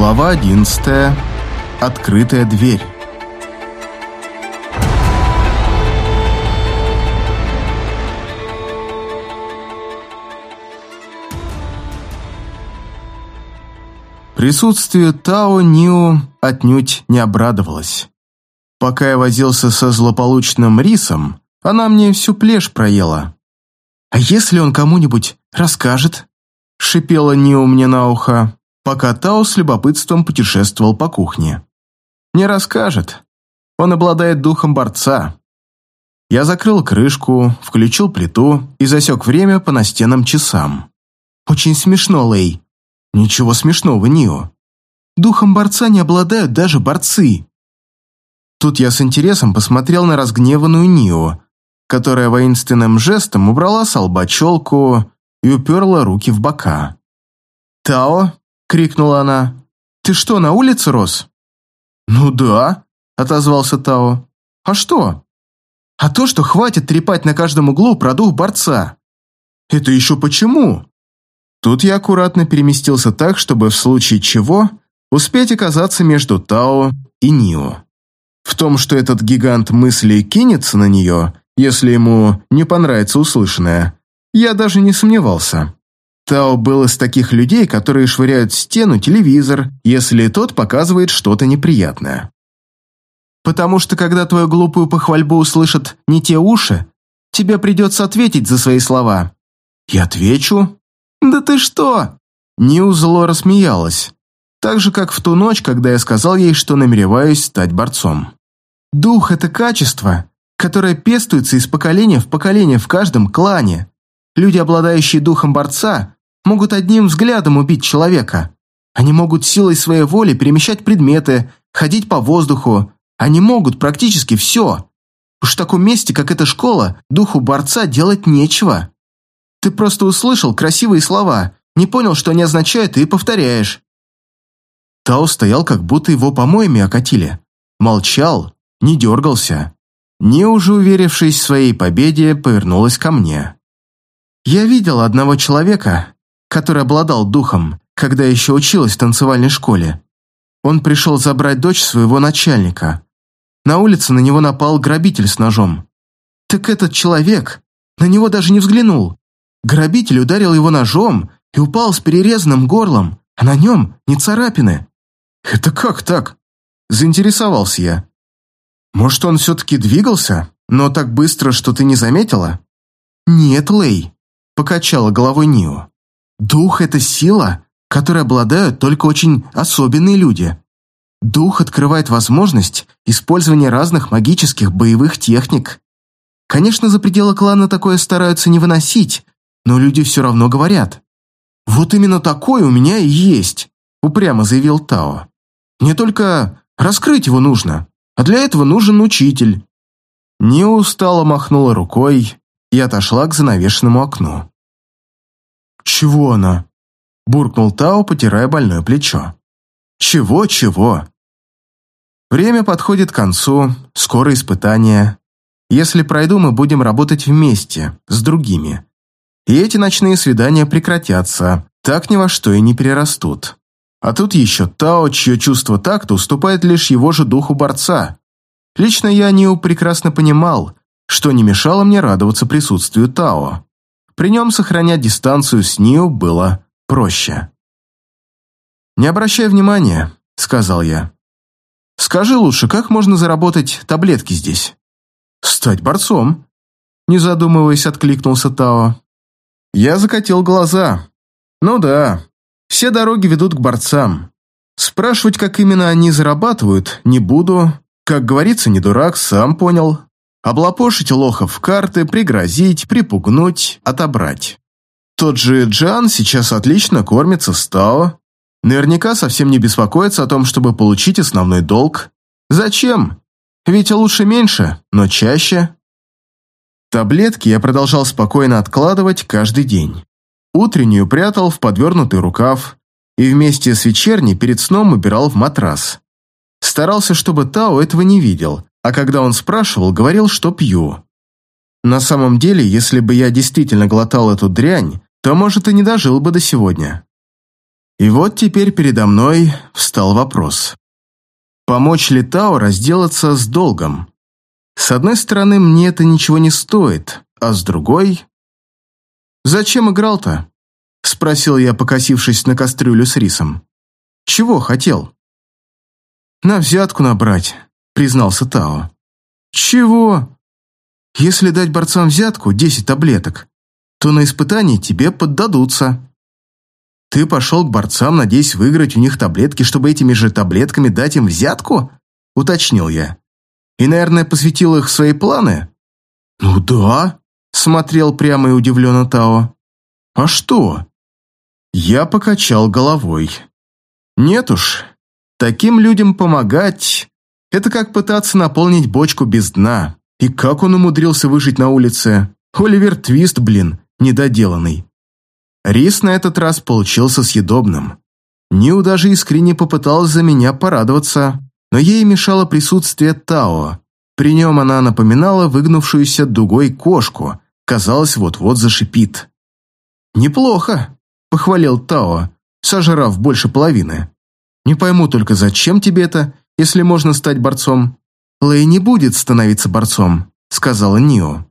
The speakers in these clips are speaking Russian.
Глава 11. Открытая дверь. Присутствие Тао Нио отнюдь не обрадовалась. Пока я возился со злополучным рисом, она мне всю плешь проела. «А если он кому-нибудь расскажет?» — шипела Нио мне на ухо пока Тао с любопытством путешествовал по кухне. «Не расскажет. Он обладает духом борца». Я закрыл крышку, включил плиту и засек время по настенным часам. «Очень смешно, Лэй». «Ничего смешного, Нио. Духом борца не обладают даже борцы». Тут я с интересом посмотрел на разгневанную Нио, которая воинственным жестом убрала с лба челку и уперла руки в бока. «Тао, крикнула она. «Ты что, на улице рос?» «Ну да», — отозвался Тао. «А что?» «А то, что хватит трепать на каждом углу про дух борца». «Это еще почему?» Тут я аккуратно переместился так, чтобы в случае чего успеть оказаться между Тао и Нио. В том, что этот гигант мысли кинется на нее, если ему не понравится услышанное, я даже не сомневался. Тао был из таких людей, которые швыряют в стену телевизор, если тот показывает что-то неприятное. Потому что когда твою глупую похвальбу услышат не те уши, тебе придется ответить за свои слова. Я отвечу. Да ты что? Нил зло рассмеялась. Так же, как в ту ночь, когда я сказал ей, что намереваюсь стать борцом. Дух – это качество, которое пестуется из поколения в поколение в каждом клане. Люди, обладающие духом борца, могут одним взглядом убить человека. Они могут силой своей воли перемещать предметы, ходить по воздуху. Они могут практически все. Уж в таком месте, как эта школа, духу борца делать нечего. Ты просто услышал красивые слова, не понял, что они означают, и повторяешь. Тао стоял, как будто его помоями окатили. Молчал, не дергался. Не уже уверившись в своей победе, повернулась ко мне. «Я видел одного человека, который обладал духом, когда еще училась в танцевальной школе. Он пришел забрать дочь своего начальника. На улице на него напал грабитель с ножом. Так этот человек на него даже не взглянул. Грабитель ударил его ножом и упал с перерезанным горлом, а на нем не царапины. «Это как так?» – заинтересовался я. «Может, он все-таки двигался, но так быстро, что ты не заметила?» «Нет, Лей», – покачала головой Нио. Дух — это сила, которой обладают только очень особенные люди. Дух открывает возможность использования разных магических боевых техник. Конечно, за пределы клана такое стараются не выносить, но люди все равно говорят. «Вот именно такое у меня и есть», — упрямо заявил Тао. «Мне только раскрыть его нужно, а для этого нужен учитель». Не устало махнула рукой и отошла к занавешенному окну. «Чего она?» – буркнул Тао, потирая больное плечо. «Чего-чего?» Время подходит к концу, скоро испытания. Если пройду, мы будем работать вместе, с другими. И эти ночные свидания прекратятся, так ни во что и не перерастут. А тут еще Тао, чье чувство такта уступает лишь его же духу борца. Лично я Нио прекрасно понимал, что не мешало мне радоваться присутствию Тао. При нем сохранять дистанцию с Нио было проще. «Не обращай внимания», — сказал я. «Скажи лучше, как можно заработать таблетки здесь?» «Стать борцом», — не задумываясь, откликнулся Тао. Я закатил глаза. «Ну да, все дороги ведут к борцам. Спрашивать, как именно они зарабатывают, не буду. Как говорится, не дурак, сам понял. Облапошить лохов в карты, пригрозить, припугнуть, отобрать. Тот же Джан сейчас отлично кормится с Тао. Наверняка совсем не беспокоится о том, чтобы получить основной долг. Зачем? Ведь лучше меньше, но чаще. Таблетки я продолжал спокойно откладывать каждый день. Утреннюю прятал в подвернутый рукав и вместе с вечерней перед сном убирал в матрас. Старался, чтобы Тао этого не видел, а когда он спрашивал, говорил, что пью. На самом деле, если бы я действительно глотал эту дрянь, то, может, и не дожил бы до сегодня. И вот теперь передо мной встал вопрос. Помочь ли Тао разделаться с долгом? С одной стороны, мне это ничего не стоит, а с другой... «Зачем играл-то?» — спросил я, покосившись на кастрюлю с рисом. «Чего хотел?» «На взятку набрать», — признался Тао. «Чего?» «Если дать борцам взятку, десять таблеток, то на испытании тебе поддадутся». «Ты пошел к борцам, надеясь выиграть у них таблетки, чтобы этими же таблетками дать им взятку?» — уточнил я. «И, наверное, посвятил их свои планы?» «Ну да», — смотрел прямо и удивленно Тао. «А что?» Я покачал головой. «Нет уж, таким людям помогать — это как пытаться наполнить бочку без дна. И как он умудрился выжить на улице? Оливер Твист, блин, недоделанный». Рис на этот раз получился съедобным. Нил даже искренне попыталась за меня порадоваться, но ей мешало присутствие Тао. При нем она напоминала выгнувшуюся дугой кошку, казалось, вот-вот зашипит. «Неплохо», — похвалил Тао, сожрав больше половины. «Не пойму только, зачем тебе это, если можно стать борцом?» «Лэй не будет становиться борцом», — сказала Нио.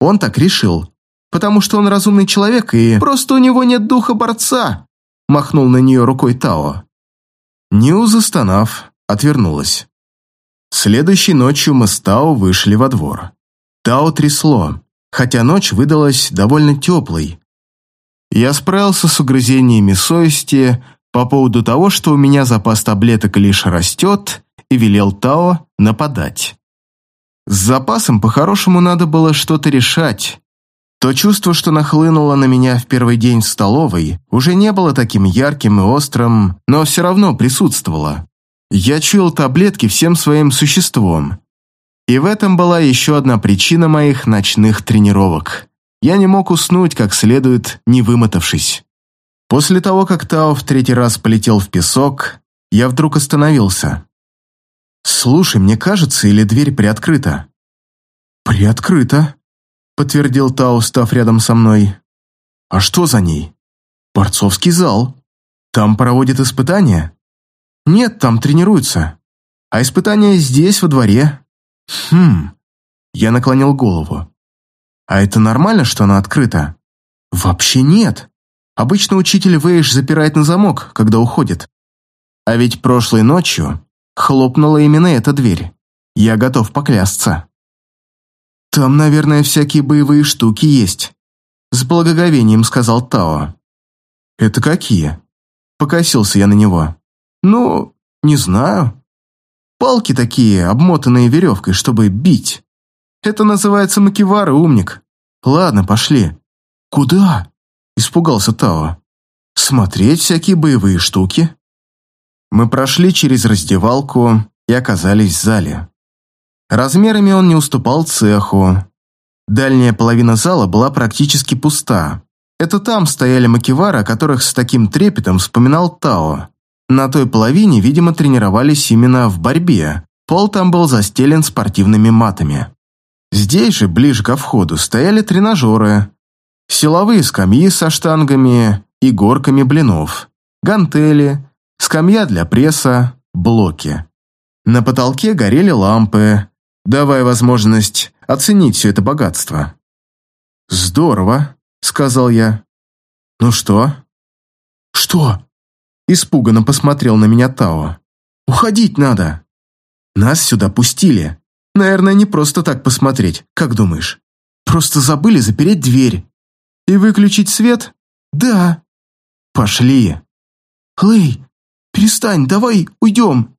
«Он так решил потому что он разумный человек и просто у него нет духа борца», махнул на нее рукой Тао. Нью, застонав, отвернулась. Следующей ночью мы с Тао вышли во двор. Тао трясло, хотя ночь выдалась довольно теплой. Я справился с угрызениями совести по поводу того, что у меня запас таблеток лишь растет, и велел Тао нападать. С запасом по-хорошему надо было что-то решать, то чувство, что нахлынуло на меня в первый день в столовой, уже не было таким ярким и острым, но все равно присутствовало. Я чуял таблетки всем своим существом. И в этом была еще одна причина моих ночных тренировок. Я не мог уснуть как следует, не вымотавшись. После того, как Тао в третий раз полетел в песок, я вдруг остановился. «Слушай, мне кажется, или дверь приоткрыта?» «Приоткрыта», подтвердил Тау, став рядом со мной. «А что за ней?» «Борцовский зал. Там проводят испытания?» «Нет, там тренируются. А испытания здесь, во дворе». «Хм...» Я наклонил голову. «А это нормально, что она открыта?» «Вообще нет. Обычно учитель Вейш запирает на замок, когда уходит. А ведь прошлой ночью хлопнула именно эта дверь. Я готов поклясться». «Там, наверное, всякие боевые штуки есть», — с благоговением сказал Тао. «Это какие?» — покосился я на него. «Ну, не знаю. Палки такие, обмотанные веревкой, чтобы бить. Это называется макивара, умник. Ладно, пошли». «Куда?» — испугался Тао. «Смотреть всякие боевые штуки». Мы прошли через раздевалку и оказались в зале. Размерами он не уступал цеху. Дальняя половина зала была практически пуста. Это там стояли макевары, о которых с таким трепетом вспоминал Тао. На той половине, видимо, тренировались именно в борьбе. Пол там был застелен спортивными матами. Здесь же, ближе ко входу, стояли тренажеры. Силовые скамьи со штангами и горками блинов. Гантели, скамья для пресса, блоки. На потолке горели лампы, давая возможность оценить все это богатство. «Здорово», — сказал я. «Ну что?» «Что?» — испуганно посмотрел на меня Тао. «Уходить надо!» «Нас сюда пустили. Наверное, не просто так посмотреть, как думаешь? Просто забыли запереть дверь. И выключить свет? Да. Пошли!» «Лэй, перестань, давай уйдем!»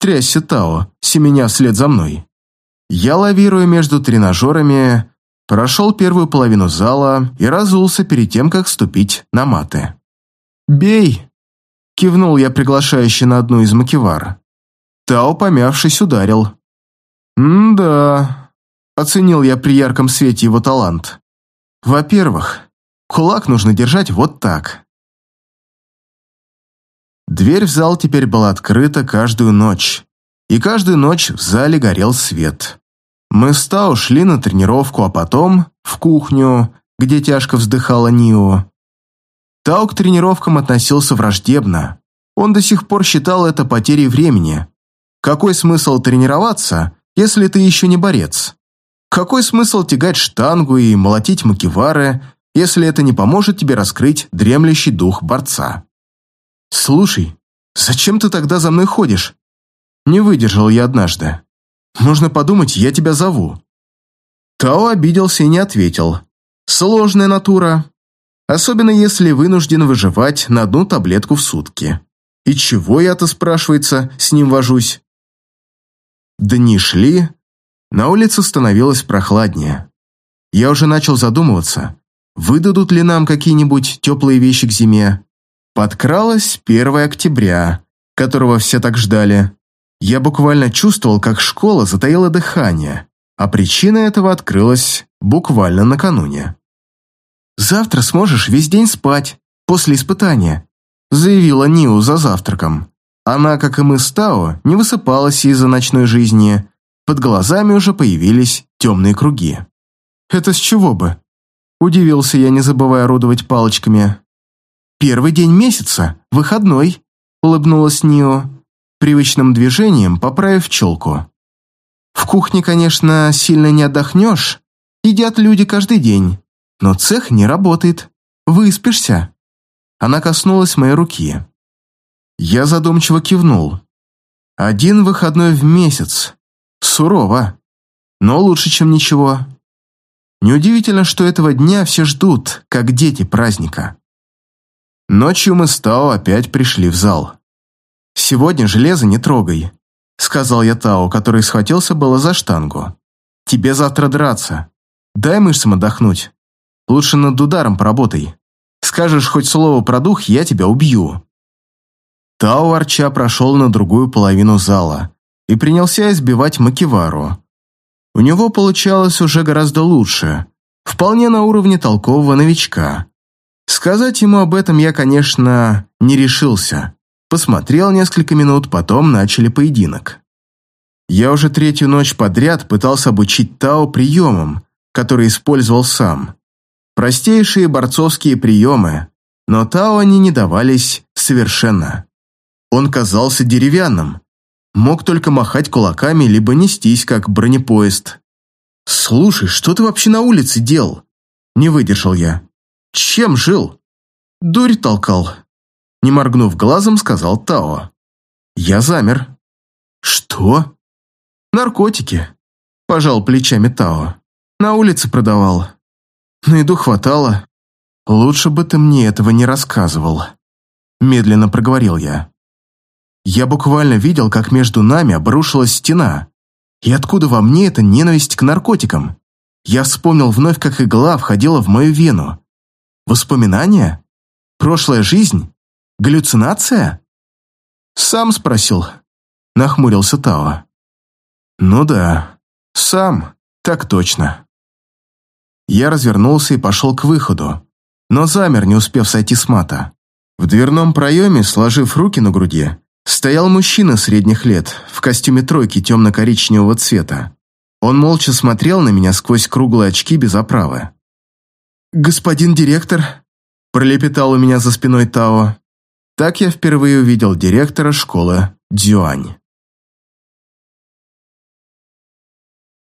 Трясся Тао, семеня вслед за мной. Я, лавируя между тренажерами, прошел первую половину зала и разулся перед тем, как ступить на маты. «Бей!» – кивнул я приглашающий на одну из макевар. Тао, помявшись, ударил. «М-да», – оценил я при ярком свете его талант. «Во-первых, кулак нужно держать вот так». Дверь в зал теперь была открыта каждую ночь, и каждую ночь в зале горел свет. Мы с Тао шли на тренировку, а потом в кухню, где тяжко вздыхала Нио. Тао к тренировкам относился враждебно. Он до сих пор считал это потерей времени. Какой смысл тренироваться, если ты еще не борец? Какой смысл тягать штангу и молотить макевары, если это не поможет тебе раскрыть дремлющий дух борца? Слушай, зачем ты тогда за мной ходишь? Не выдержал я однажды. Можно подумать, я тебя зову. Тао обиделся и не ответил. Сложная натура, особенно если вынужден выживать на одну таблетку в сутки. И чего я-то, спрашивается, с ним вожусь? Дни шли, на улице становилось прохладнее. Я уже начал задумываться, выдадут ли нам какие-нибудь теплые вещи к зиме. Подкралось 1 октября, которого все так ждали. Я буквально чувствовал, как школа затаила дыхание, а причина этого открылась буквально накануне. «Завтра сможешь весь день спать, после испытания», заявила Ниу за завтраком. Она, как и мы с Тао, не высыпалась из-за ночной жизни, под глазами уже появились темные круги. «Это с чего бы?» Удивился я, не забывая орудовать палочками. «Первый день месяца, выходной», — улыбнулась Нио, привычным движением поправив челку. «В кухне, конечно, сильно не отдохнешь. Едят люди каждый день. Но цех не работает. Выспишься». Она коснулась моей руки. Я задумчиво кивнул. «Один выходной в месяц. Сурово, но лучше, чем ничего. Неудивительно, что этого дня все ждут, как дети праздника. Ночью мы с Тао опять пришли в зал. «Сегодня железо не трогай», — сказал я Тао, который схватился было за штангу. «Тебе завтра драться. Дай мышцам отдохнуть. Лучше над ударом поработай. Скажешь хоть слово про дух, я тебя убью». Тао ворча прошел на другую половину зала, и принялся избивать Макивару. У него получалось уже гораздо лучше, вполне на уровне толкового новичка. Сказать ему об этом я, конечно, не решился. Посмотрел несколько минут, потом начали поединок. Я уже третью ночь подряд пытался обучить Тао приемам, которые использовал сам. Простейшие борцовские приемы, но Тао они не давались совершенно. Он казался деревянным, мог только махать кулаками, либо нестись, как бронепоезд. «Слушай, что ты вообще на улице делал?» Не выдержал я. «Чем жил?» «Дурь толкал», — не моргнув глазом, сказал Тао. Я замер. «Что?» «Наркотики», — пожал плечами Тао. «На улице продавал. На еду хватало. Лучше бы ты мне этого не рассказывал», — медленно проговорил я. Я буквально видел, как между нами обрушилась стена. И откуда во мне эта ненависть к наркотикам? Я вспомнил вновь, как игла входила в мою вену. Воспоминания? Прошлая жизнь? Галлюцинация? Сам спросил. Нахмурился Тао. Ну да, сам, так точно. Я развернулся и пошел к выходу, но замер, не успев сойти с мата. В дверном проеме, сложив руки на груди, стоял мужчина средних лет в костюме тройки темно-коричневого цвета. Он молча смотрел на меня сквозь круглые очки без оправы. «Господин директор», – пролепетал у меня за спиной Тао. Так я впервые увидел директора школы Дзюань.